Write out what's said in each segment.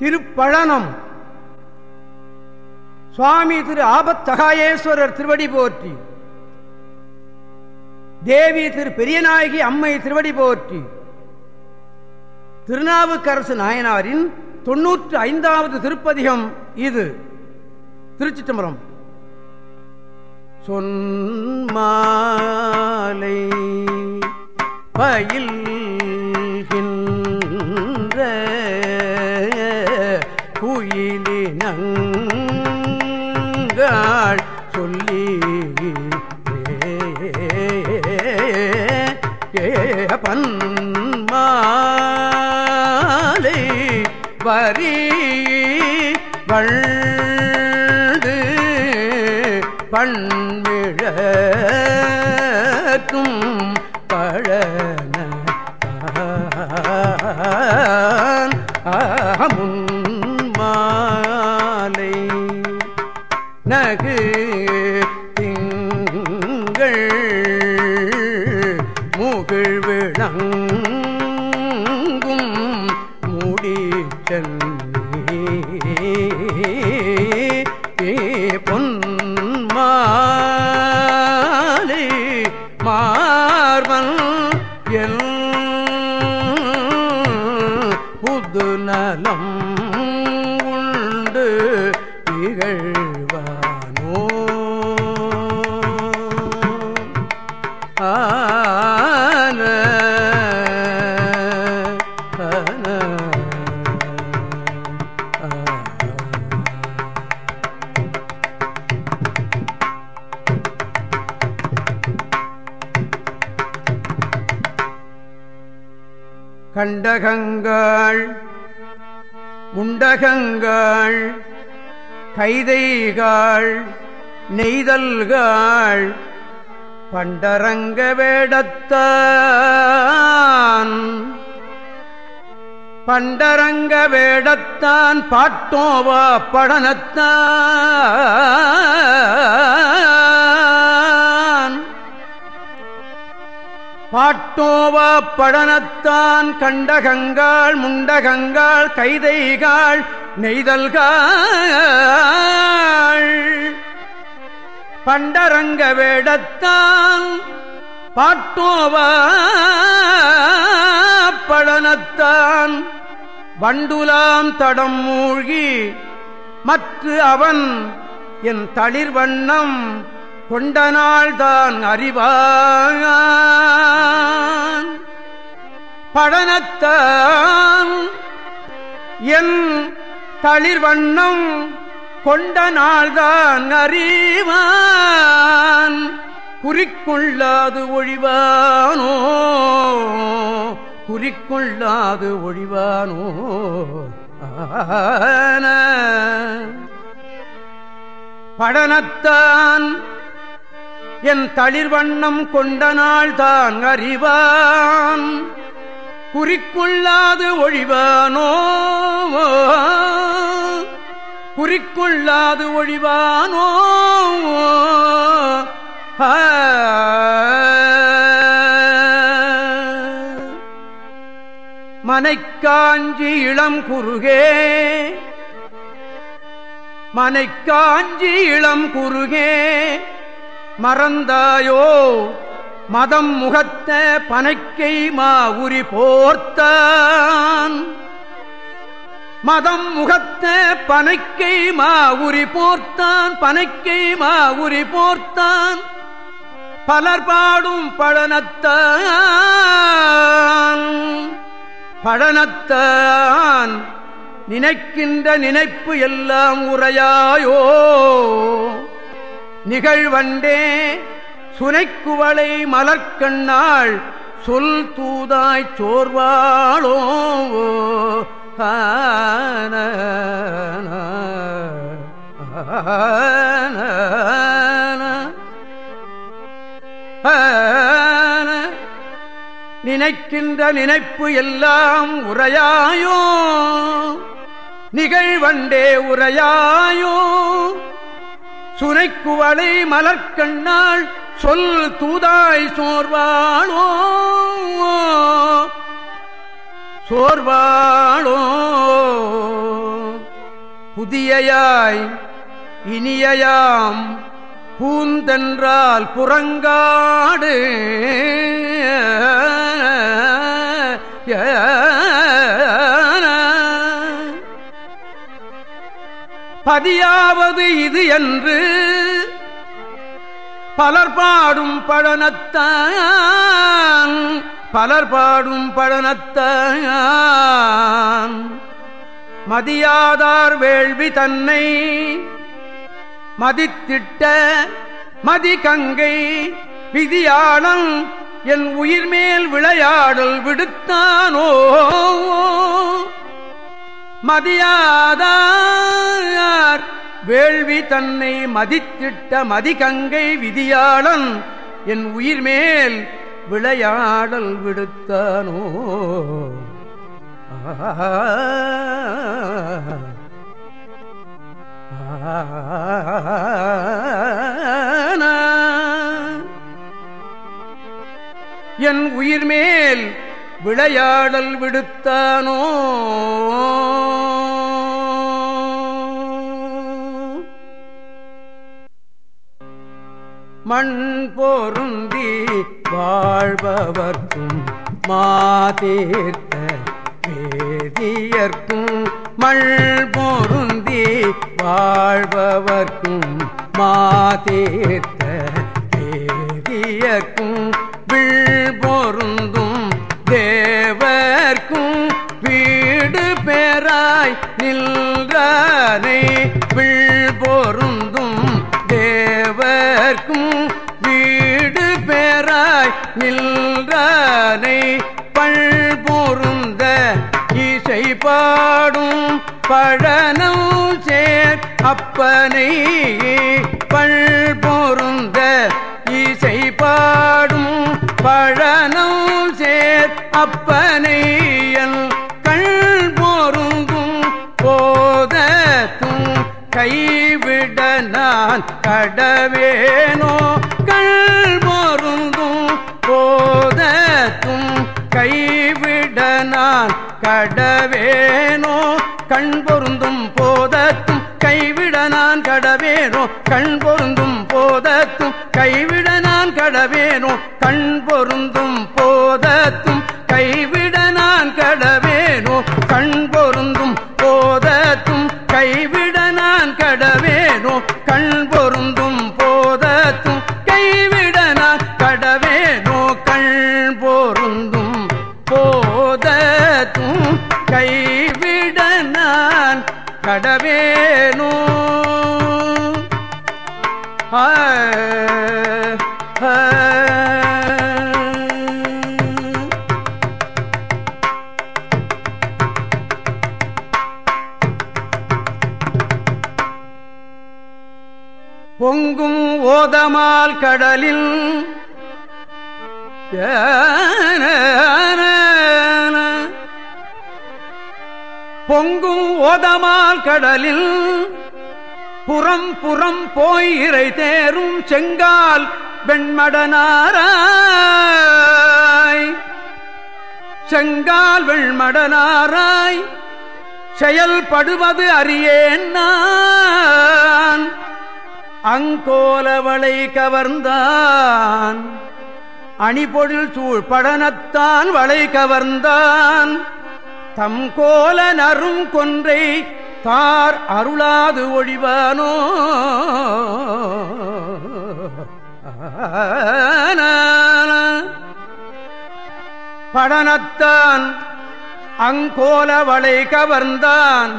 திருப்பழனம். சுவாமி திரு ஆபத்தகாயேஸ்வரர் திருவடி போற்றி. தேவி திரு பெரியநாயகி அம்மை திருவடி போற்றி. திருநாவுக்கரசு நாயனாரின் தொன்னூற்று ஐந்தாவது திருப்பதிகம் இது. திருச்சி தம்பரம் சொன்மாலை பயில் குயிலினங்கள் சொல்லி பன்மாலை வரி வண்டு பண்மிழக்கும் பழன அமுன் பொன்மாலி மார்பன் என் புது நலம் கண்டகங்கள் முண்டகங்கள் கைதைகள் நெய்தல்கள் பண்டரங்க வேடத்தான். பண்டரங்க வேடத்தான் பாட்டோவா படனத்தான். பாட்டோவா பழனத்தான் கண்டகங்கள் முண்டகங்கள் கைதைகள் நெய்தல்கள். பண்டரங்க வேடத்தான் பாட்டோவா பழனத்தான் வண்டுலாம் தடம் மூழ்கி மற்ற அவன் என் தளிர் வண்ணம் கொண்ட நாள்தான் அறிவான். படனத்தான் என் தளிர்வண்ணம் கொண்ட நாள்தான் அறிவான். குறிக்கொள்ளாது ஒழிவானோ குறிக்கொள்ளாது ஒழிவானோ படனத்தான் என் தளிர் வண்ணம் கொண்ட நாள் தான் அறிவான். குறிக்குள்ளாது ஒழிவானோ? குறிக்குள்ளாது ஒழிவானோ? மனைக்காஞ்சி இளம் குறுகே. மனைக்காஞ்சி இளம் குறுகே. மறந்தாயோ? மதம் முகத்த பனைக்கை மாவுரி போர்த்தான். மதம் முகத்த பனைக்கை மாவுரி போர்த்தான். பனைக்கை மாவுரி போர்த்தான். பலர் பாடும் பழனத்தான். பழனத்தான். நினைக்கின்ற நினைப்பு எல்லாம் உரையாயோ நிகழ்வண்டே சுனைக்குவளை மலர்கண்ணாள் சொல் தூதாய் சோர்வாளோ நினைக்கின்ற நினைப்பு எல்லாம் உரையாயோ நிகழ்வண்டே உரையாயோ சுனைக்குவளை மலர்கண்ணாள் சொல் தூதாய் சோர்வாளோ. சோர்வாளோ. புதியயாய் இனியாம் பூந்தென்றால் புறங்காடு. ஏ பதியாவது இது என்று பலர் பாடும் பழனத்தான் பலர் பாடும் பழனத்தான். மதியாதார் வேள்வி தன்னை மதித்திட்ட மதி கங்கை விதியாளம் என் உயிர் மேல் விளையாடல் விடுத்தானோ? மதியாதார் வேள்வி தன்னை மதித்திட்ட மதிகங்கை விதியாளன் என் உயிர் மேல் விளையாடல் விடுத்தானோ. என் உயிர் மேல் விளையாடல் விடுத்தானோ. மண் பொருந்தி வாழ்பவர்க்கும் மாதீர்த்த வேதியர்க்கும் மல் பொருந்தி வாழ்பவர்க்கும் மாதீர்த்த வேதியர்க்கும் வில் பொருந்தும் தேவர்க்கும் வீடு பெறாய் நில்றானை வில் பாடும் பழனம் சேர் அப்பனை பண்பொருந்த இசை பாடும் பழனம் சேர் அப்பனையல் கண் பொருந்தும் போதத்தும் கைவிட நான் கடவே கண் பொருந்தும் போதத்தும் கைவிட நான் கடவேனோ? கண் பொருந்தும் போதத்தும் கைவிட நான் கடவேனோ? கண் பொருந்தும் போதத்தும் கைவிட நான் கடவேனோ? கண் பொருந்தும் போதத்தும் கைவிட நான் கடவேனோ? கண் பொருந்தும் போதத்தும் கைவிட நான் கடவேனோ? பொங்கும் ஓதமால் கடலில் பொங்கும் ஓதமால் கடலில் புறம் புறம் போய் இறை தேரும் செங்கால் வெண்மடனாராய். செங்கால் வெண்மடனாராய். செயல்படுவது அறியேன் நான். அங்கோலவளை கவர்ந்தான். அணிபொழில் சூழ் படனத்தான் வளை கவர்ந்தான். தம் கோல நரும் கொன்றை தார் அருளாது ஒழிவானோ? படனத்தான் அங்கோல வளை கவர்ந்தான்.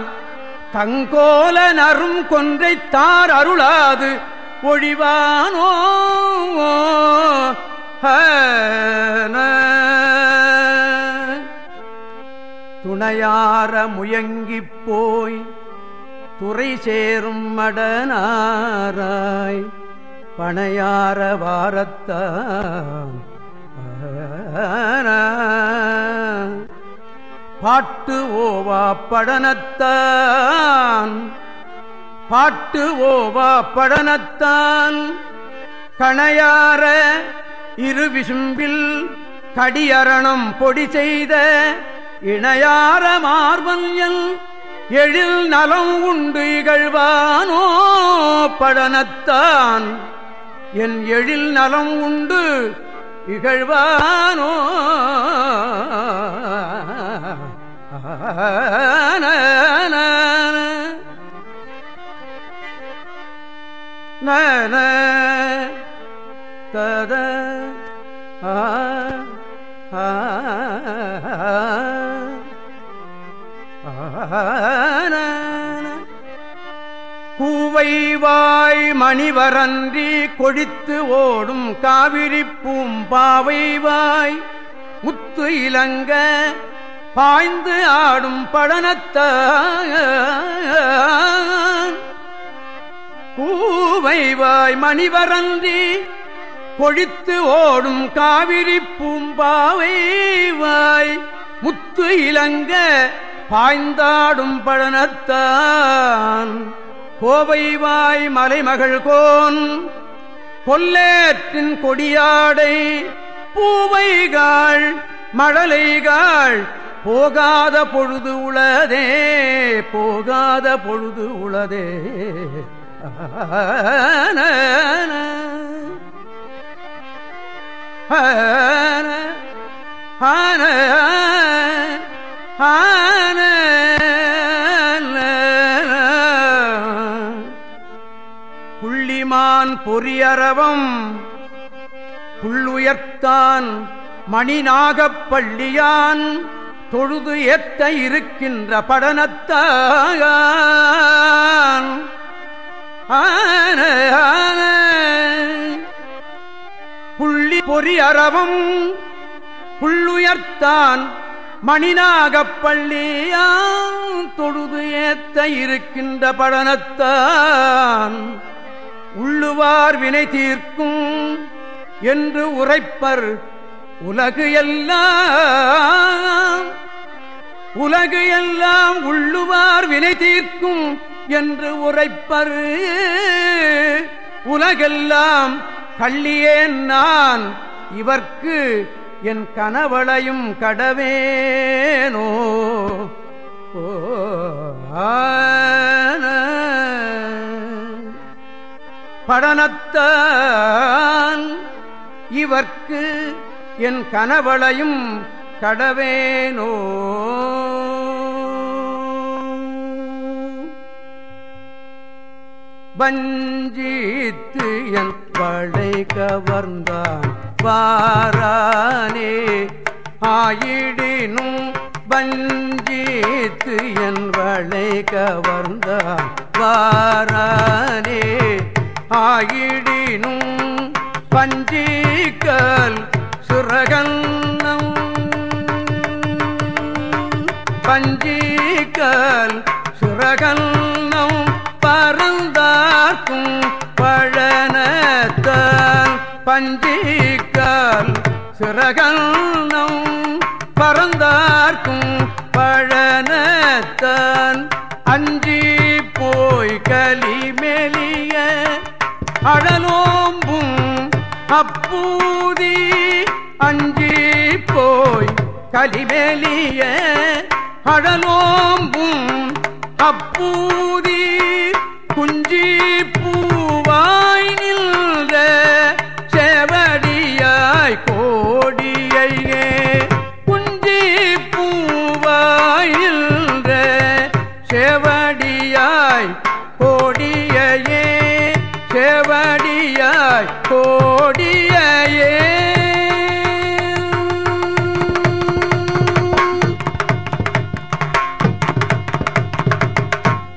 தங்கோல நரும் கொன்றை தார் அருளாது ஒழிவானோ? துறையார முயங்கிப் போய் துறை சேரும் மடனாராய்? பணையார வாரத்தான் பாட்டு ஓவா படனத்தான். பாட்டு ஓவா படனத்தான். கணையார இரு விசும்பில் கடியரணம் பொடி செய்த இணையார மார்பல்யல் எழில் நலம் உண்டு இகழ்வானோ படனத்தான். என் எழில் நலம் உண்டு இகழ்வானோ. நன தத ஆ. கூவைவாய் மணிவரன்றி கொழித்து ஓடும் காவிரி பூம்பாவைவாய் முத்து இலங்க பாய்ந்து ஆடும் படனத்த கூவைவாய் மணிவரன்றி கொழித்து ஓடும் காவிரி பூம்பாவை வாய். முத்து இலங்க பாய்ந்தாடும் பழனத்தான் கோவைவாய் மலைமகள் கோன் கொல்லேற்றின் கொடியாடை பூவைகாள் மழலைகாள் போகாத பொழுது உளதே போகாத பொழுது உளதே ஆன ஆன புள்ளிமான் பொறியறவம் புள்ளுயர்த்தான் மணிநாகப்பள்ளியான் தொழுது ஏத்த இருக்கின்ற படனத்தான் புள்ளி பொறி அறவும் புள்ளுயர்த்தான் மணிநாகப்பள்ளியாம் தொழுது ஏத்த இருக்கின்ற படனத்தான். உள்ளுவார் வினை தீர்க்கும் என்று உரைப்பர் உலகு எல்லாம். உலகு எல்லாம் உள்ளுவார் வினை தீர்க்கும் என்று உரைப்பர் உலகெல்லாம் கள்ளியேன் நான். இவர்க்கு என் கனவளையும் கடவேனோ. படனத்தான் இவர்க்கு என் கனவளையும் கடவேனோ. வஞ்சித்து என் படை கவர்ந்தான் வாரானே. ஆயிடினும் வஞ்சித்து என் வளை கவர்ந்தான். வாரானே. ஆயிடினும் பஞ்சிக்கல் சுரகன்னம் பஞ்சிக்கல் சுரகன்னம் பறந்தாக்கும் பஞ்சிக்கல் சிறகன்னம் பறந்தார்க்கும் பழனத்தான். அஞ்சி போய் கலிமெலிய அழலோம்பும் அப்பூதி. அஞ்சி போய் கலிமெலிய அழலோம்பும் அப்பூதி. குஞ்சி